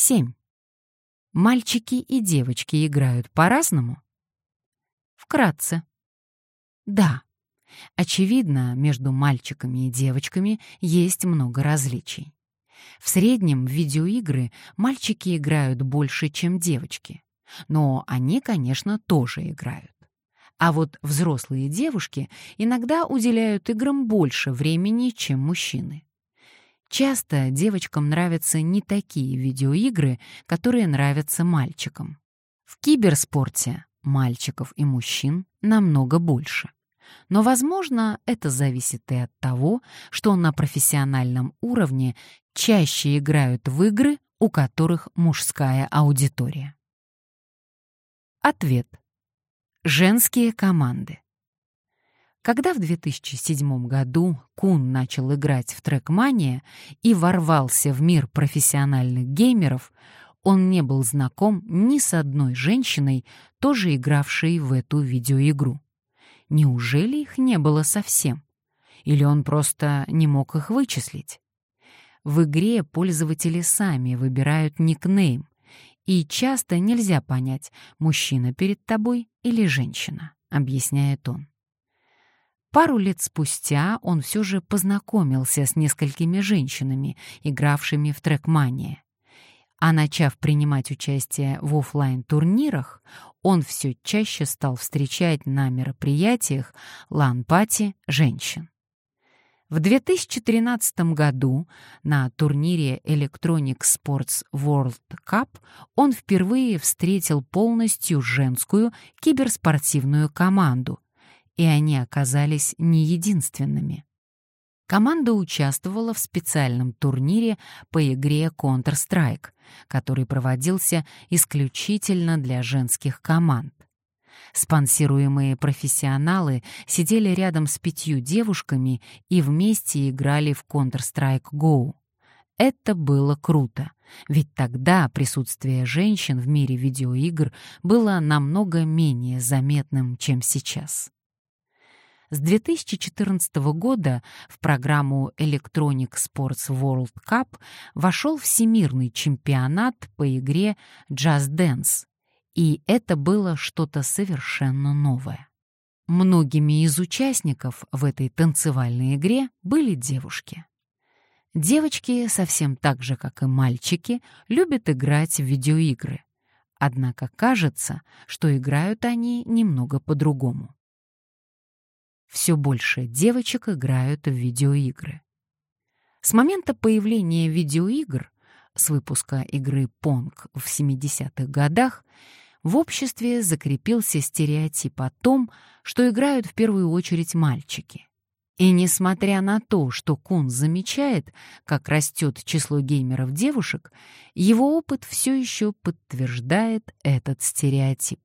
7. Мальчики и девочки играют по-разному? Вкратце. Да. Очевидно, между мальчиками и девочками есть много различий. В среднем в видеоигры мальчики играют больше, чем девочки. Но они, конечно, тоже играют. А вот взрослые девушки иногда уделяют играм больше времени, чем мужчины. Часто девочкам нравятся не такие видеоигры, которые нравятся мальчикам. В киберспорте мальчиков и мужчин намного больше. Но, возможно, это зависит и от того, что на профессиональном уровне чаще играют в игры, у которых мужская аудитория. Ответ. Женские команды. Когда в 2007 году Кун начал играть в трекмания и ворвался в мир профессиональных геймеров, он не был знаком ни с одной женщиной, тоже игравшей в эту видеоигру. Неужели их не было совсем? Или он просто не мог их вычислить? В игре пользователи сами выбирают никнейм, и часто нельзя понять, мужчина перед тобой или женщина, объясняет он. Пару лет спустя он все же познакомился с несколькими женщинами, игравшими в Trackmania. А начав принимать участие в офлайн турнирах он все чаще стал встречать на мероприятиях лан-пати женщин. В 2013 году на турнире Electronic Sports World Cup он впервые встретил полностью женскую киберспортивную команду — и они оказались не единственными. Команда участвовала в специальном турнире по игре Counter-Strike, который проводился исключительно для женских команд. Спонсируемые профессионалы сидели рядом с пятью девушками и вместе играли в Counter-Strike Go. Это было круто, ведь тогда присутствие женщин в мире видеоигр было намного менее заметным, чем сейчас. С 2014 года в программу Electronic Sports World Cup вошел всемирный чемпионат по игре Just Dance, и это было что-то совершенно новое. Многими из участников в этой танцевальной игре были девушки. Девочки, совсем так же, как и мальчики, любят играть в видеоигры. Однако кажется, что играют они немного по-другому все больше девочек играют в видеоигры. С момента появления видеоигр, с выпуска игры Pong в 70-х годах, в обществе закрепился стереотип о том, что играют в первую очередь мальчики. И несмотря на то, что Кун замечает, как растет число геймеров-девушек, его опыт все еще подтверждает этот стереотип.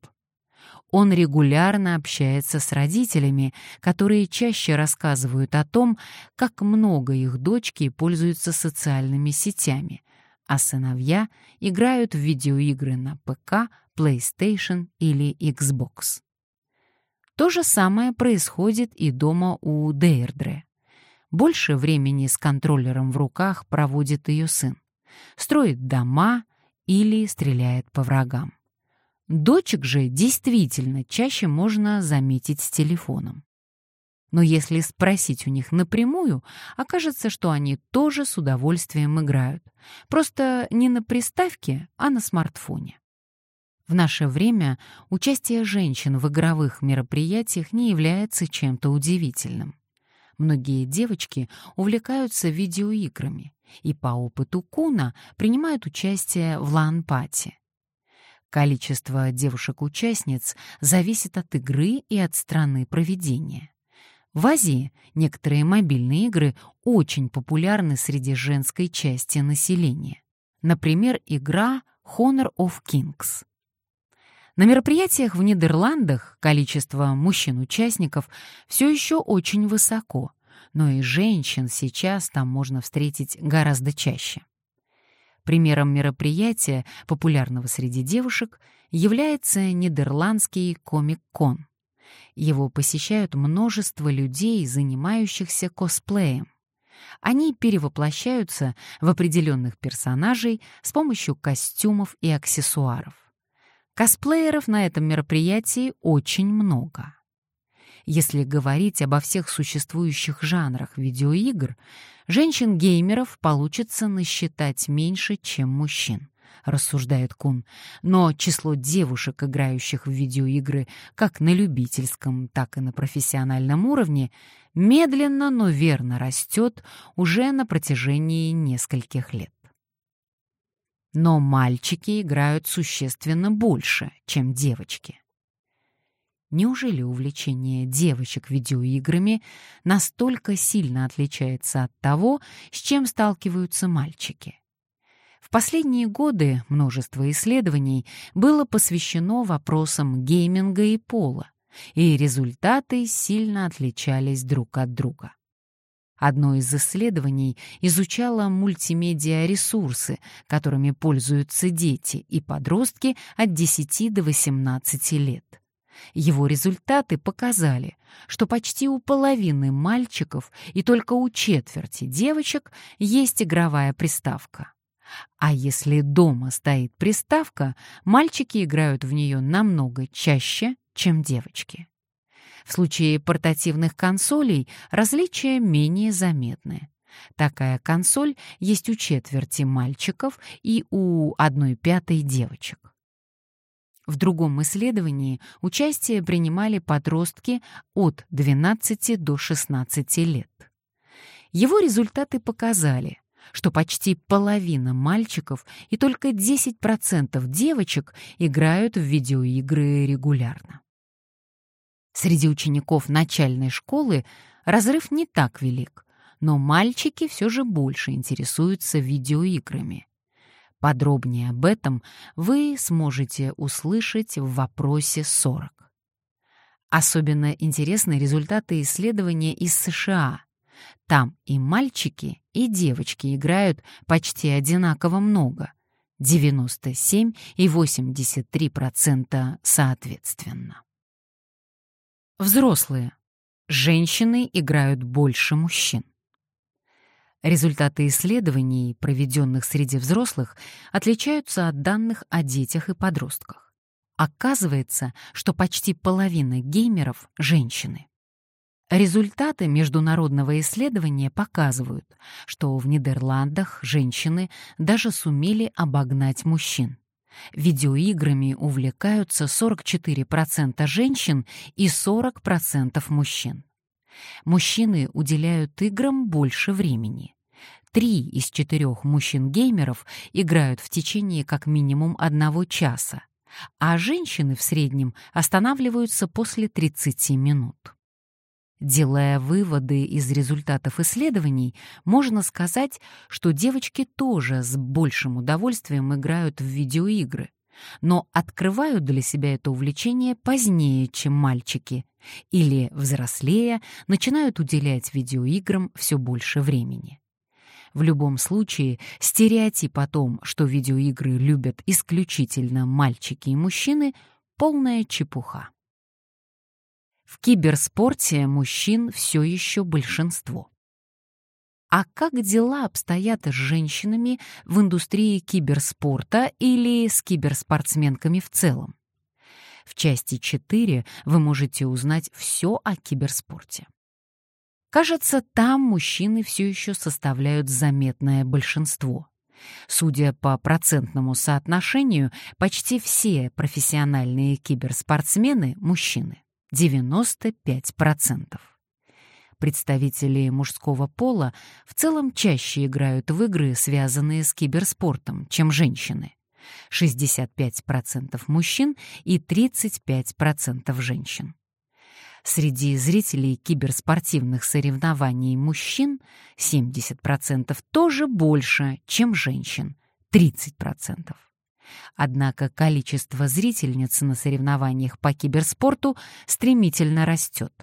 Он регулярно общается с родителями, которые чаще рассказывают о том, как много их дочки пользуются социальными сетями, а сыновья играют в видеоигры на ПК, PlayStation или Xbox. То же самое происходит и дома у Дейрдре. Больше времени с контроллером в руках проводит ее сын. Строит дома или стреляет по врагам. Дочек же действительно чаще можно заметить с телефоном. Но если спросить у них напрямую, окажется, что они тоже с удовольствием играют. Просто не на приставке, а на смартфоне. В наше время участие женщин в игровых мероприятиях не является чем-то удивительным. Многие девочки увлекаются видеоиграми и по опыту Куна принимают участие в лан-пати. Количество девушек-участниц зависит от игры и от страны проведения. В Азии некоторые мобильные игры очень популярны среди женской части населения. Например, игра Honor of Kings. На мероприятиях в Нидерландах количество мужчин-участников все еще очень высоко, но и женщин сейчас там можно встретить гораздо чаще. Примером мероприятия, популярного среди девушек, является нидерландский комик-кон. Его посещают множество людей, занимающихся косплеем. Они перевоплощаются в определенных персонажей с помощью костюмов и аксессуаров. Косплееров на этом мероприятии очень много. Если говорить обо всех существующих жанрах видеоигр, женщин-геймеров получится насчитать меньше, чем мужчин, рассуждает Кун. Но число девушек, играющих в видеоигры как на любительском, так и на профессиональном уровне, медленно, но верно растет уже на протяжении нескольких лет. Но мальчики играют существенно больше, чем девочки. Неужели увлечение девочек видеоиграми настолько сильно отличается от того, с чем сталкиваются мальчики? В последние годы множество исследований было посвящено вопросам гейминга и пола, и результаты сильно отличались друг от друга. Одно из исследований изучало мультимедиа-ресурсы, которыми пользуются дети и подростки от 10 до 18 лет. Его результаты показали, что почти у половины мальчиков и только у четверти девочек есть игровая приставка. А если дома стоит приставка, мальчики играют в нее намного чаще, чем девочки. В случае портативных консолей различия менее заметны. Такая консоль есть у четверти мальчиков и у одной пятой девочек. В другом исследовании участие принимали подростки от 12 до 16 лет. Его результаты показали, что почти половина мальчиков и только 10% девочек играют в видеоигры регулярно. Среди учеников начальной школы разрыв не так велик, но мальчики все же больше интересуются видеоиграми. Подробнее об этом вы сможете услышать в вопросе 40. Особенно интересны результаты исследования из США. Там и мальчики, и девочки играют почти одинаково много — 97 и 83% соответственно. Взрослые. Женщины играют больше мужчин. Результаты исследований, проведенных среди взрослых, отличаются от данных о детях и подростках. Оказывается, что почти половина геймеров — женщины. Результаты международного исследования показывают, что в Нидерландах женщины даже сумели обогнать мужчин. Видеоиграми увлекаются 44% женщин и 40% мужчин. Мужчины уделяют играм больше времени. Три из четырех мужчин-геймеров играют в течение как минимум одного часа, а женщины в среднем останавливаются после 30 минут. Делая выводы из результатов исследований, можно сказать, что девочки тоже с большим удовольствием играют в видеоигры, но открывают для себя это увлечение позднее, чем мальчики, или, взрослея, начинают уделять видеоиграм все больше времени. В любом случае, стереотип о том, что видеоигры любят исключительно мальчики и мужчины, полная чепуха. В киберспорте мужчин все еще большинство. А как дела обстоят с женщинами в индустрии киберспорта или с киберспортсменками в целом? В части 4 вы можете узнать все о киберспорте. Кажется, там мужчины все еще составляют заметное большинство. Судя по процентному соотношению, почти все профессиональные киберспортсмены — мужчины. 95%. Представители мужского пола в целом чаще играют в игры, связанные с киберспортом, чем женщины. 65% мужчин и 35% женщин. Среди зрителей киберспортивных соревнований мужчин 70% тоже больше, чем женщин 30%. Однако количество зрительниц на соревнованиях по киберспорту стремительно растет.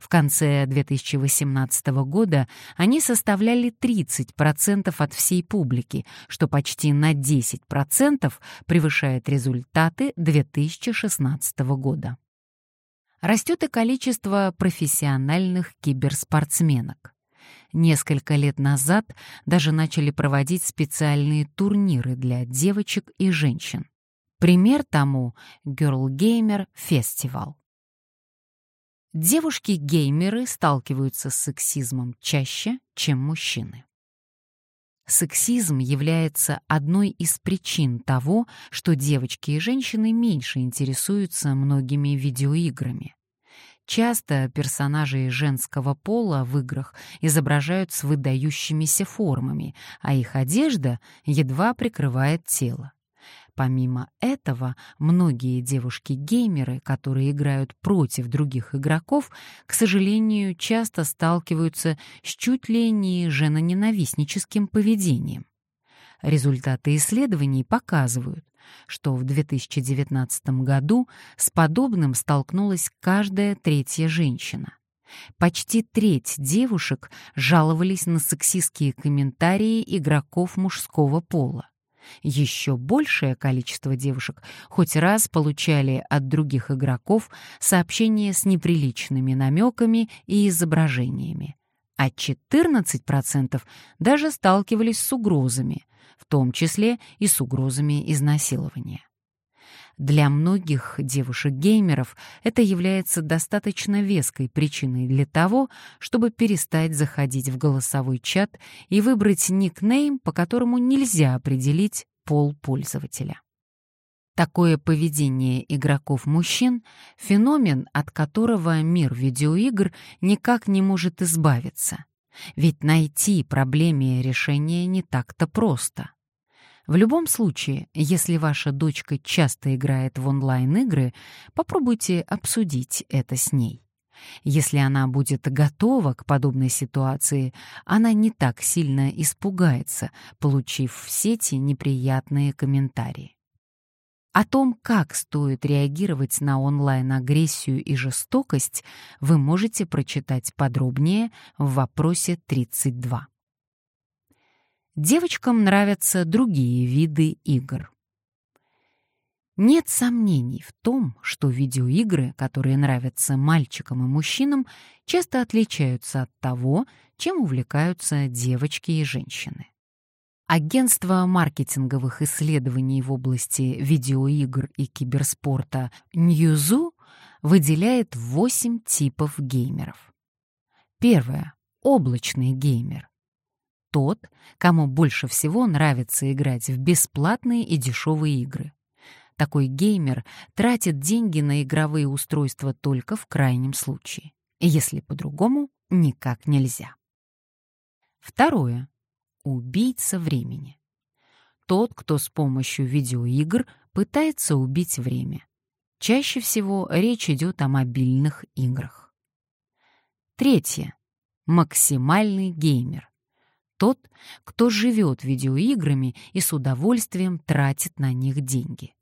В конце 2018 года они составляли 30% от всей публики, что почти на 10% превышает результаты 2016 года. Растет и количество профессиональных киберспортсменок. Несколько лет назад даже начали проводить специальные турниры для девочек и женщин. Пример тому — Girl Gamer Festival. Девушки-геймеры сталкиваются с сексизмом чаще, чем мужчины. Сексизм является одной из причин того, что девочки и женщины меньше интересуются многими видеоиграми. Часто персонажей женского пола в играх изображают с выдающимися формами, а их одежда едва прикрывает тело. Помимо этого, многие девушки-геймеры, которые играют против других игроков, к сожалению, часто сталкиваются с чуть ли не женоненавистническим поведением. Результаты исследований показывают, что в 2019 году с подобным столкнулась каждая третья женщина. Почти треть девушек жаловались на сексистские комментарии игроков мужского пола. Еще большее количество девушек хоть раз получали от других игроков сообщения с неприличными намеками и изображениями, а 14% даже сталкивались с угрозами, в том числе и с угрозами изнасилования. Для многих девушек-геймеров это является достаточно веской причиной для того, чтобы перестать заходить в голосовой чат и выбрать никнейм, по которому нельзя определить пол пользователя. Такое поведение игроков-мужчин — феномен, от которого мир видеоигр никак не может избавиться. Ведь найти проблеме решение не так-то просто. В любом случае, если ваша дочка часто играет в онлайн-игры, попробуйте обсудить это с ней. Если она будет готова к подобной ситуации, она не так сильно испугается, получив в сети неприятные комментарии. О том, как стоит реагировать на онлайн-агрессию и жестокость, вы можете прочитать подробнее в вопросе 32. Девочкам нравятся другие виды игр. Нет сомнений в том, что видеоигры, которые нравятся мальчикам и мужчинам, часто отличаются от того, чем увлекаются девочки и женщины. Агентство маркетинговых исследований в области видеоигр и киберспорта Newzoo выделяет 8 типов геймеров. Первое — облачный геймер тот, кому больше всего нравится играть в бесплатные и дешевые игры. Такой геймер тратит деньги на игровые устройства только в крайнем случае, если по-другому никак нельзя. Второе. Убийца времени. Тот, кто с помощью видеоигр пытается убить время. Чаще всего речь идет о мобильных играх. Третье. Максимальный геймер тот, кто живет видеоиграми и с удовольствием тратит на них деньги.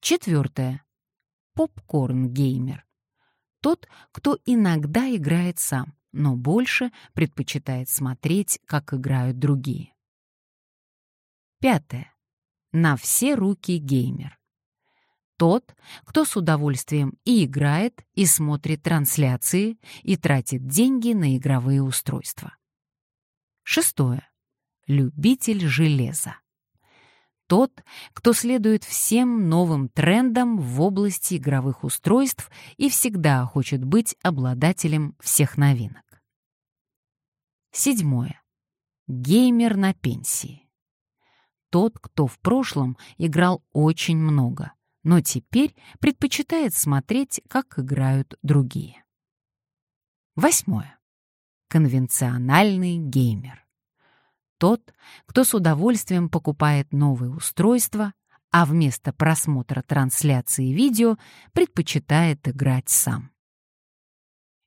Четвертое. Попкорн-геймер. Тот, кто иногда играет сам, но больше предпочитает смотреть, как играют другие. Пятое. На все руки геймер. Тот, кто с удовольствием и играет, и смотрит трансляции, и тратит деньги на игровые устройства. Шестое. Любитель железа. Тот, кто следует всем новым трендам в области игровых устройств и всегда хочет быть обладателем всех новинок. Седьмое. Геймер на пенсии. Тот, кто в прошлом играл очень много, но теперь предпочитает смотреть, как играют другие. Восьмое конвенциональный геймер. Тот, кто с удовольствием покупает новые устройства, а вместо просмотра трансляции видео предпочитает играть сам.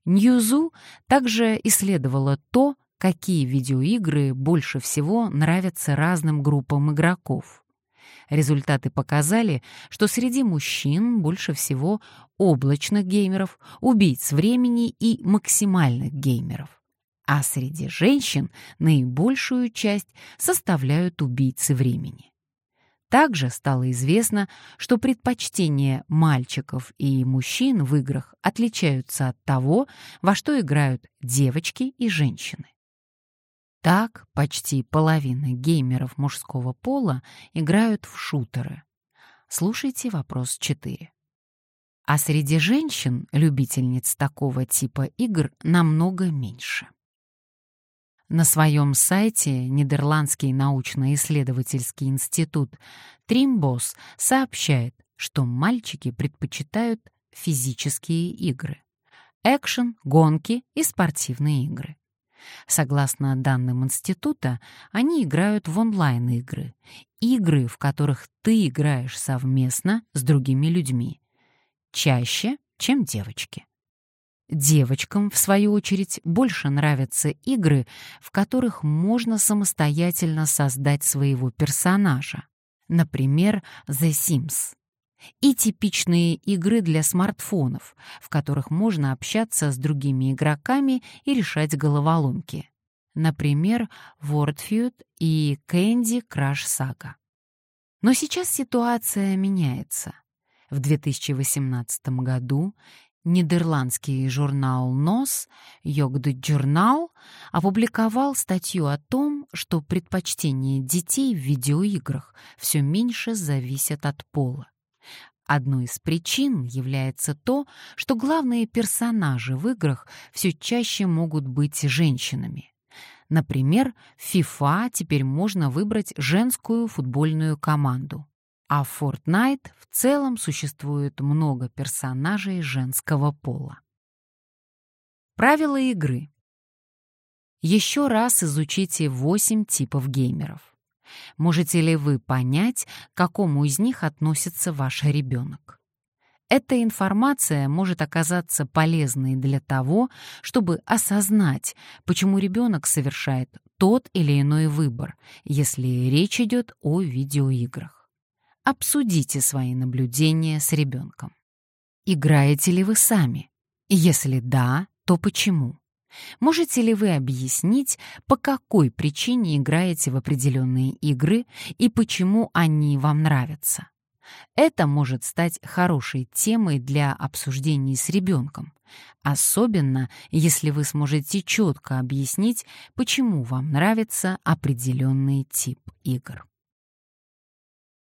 Ньюзу также исследовала то, какие видеоигры больше всего нравятся разным группам игроков. Результаты показали, что среди мужчин больше всего облачных геймеров, убийц времени и максимальных геймеров а среди женщин наибольшую часть составляют убийцы времени. Также стало известно, что предпочтения мальчиков и мужчин в играх отличаются от того, во что играют девочки и женщины. Так почти половина геймеров мужского пола играют в шутеры. Слушайте вопрос 4. А среди женщин, любительниц такого типа игр, намного меньше. На своем сайте Нидерландский научно-исследовательский институт Тримбос сообщает, что мальчики предпочитают физические игры. Экшен, гонки и спортивные игры. Согласно данным института, они играют в онлайн-игры. Игры, в которых ты играешь совместно с другими людьми. Чаще, чем девочки. Девочкам, в свою очередь, больше нравятся игры, в которых можно самостоятельно создать своего персонажа. Например, The Sims. И типичные игры для смартфонов, в которых можно общаться с другими игроками и решать головоломки. Например, Wordfeud и Candy Crush Saga. Но сейчас ситуация меняется. В 2018 году Нидерландский журнал «Нос» «Йогдет-журнал» опубликовал статью о том, что предпочтения детей в видеоиграх все меньше зависят от пола. Одной из причин является то, что главные персонажи в играх все чаще могут быть женщинами. Например, в FIFA теперь можно выбрать женскую футбольную команду. А в Fortnite в целом существует много персонажей женского пола. Правила игры. Еще раз изучите 8 типов геймеров. Можете ли вы понять, к какому из них относится ваш ребенок? Эта информация может оказаться полезной для того, чтобы осознать, почему ребенок совершает тот или иной выбор, если речь идет о видеоиграх. Обсудите свои наблюдения с ребенком. Играете ли вы сами? Если да, то почему? Можете ли вы объяснить, по какой причине играете в определенные игры и почему они вам нравятся? Это может стать хорошей темой для обсуждений с ребенком, особенно если вы сможете четко объяснить, почему вам нравится определенный тип игр.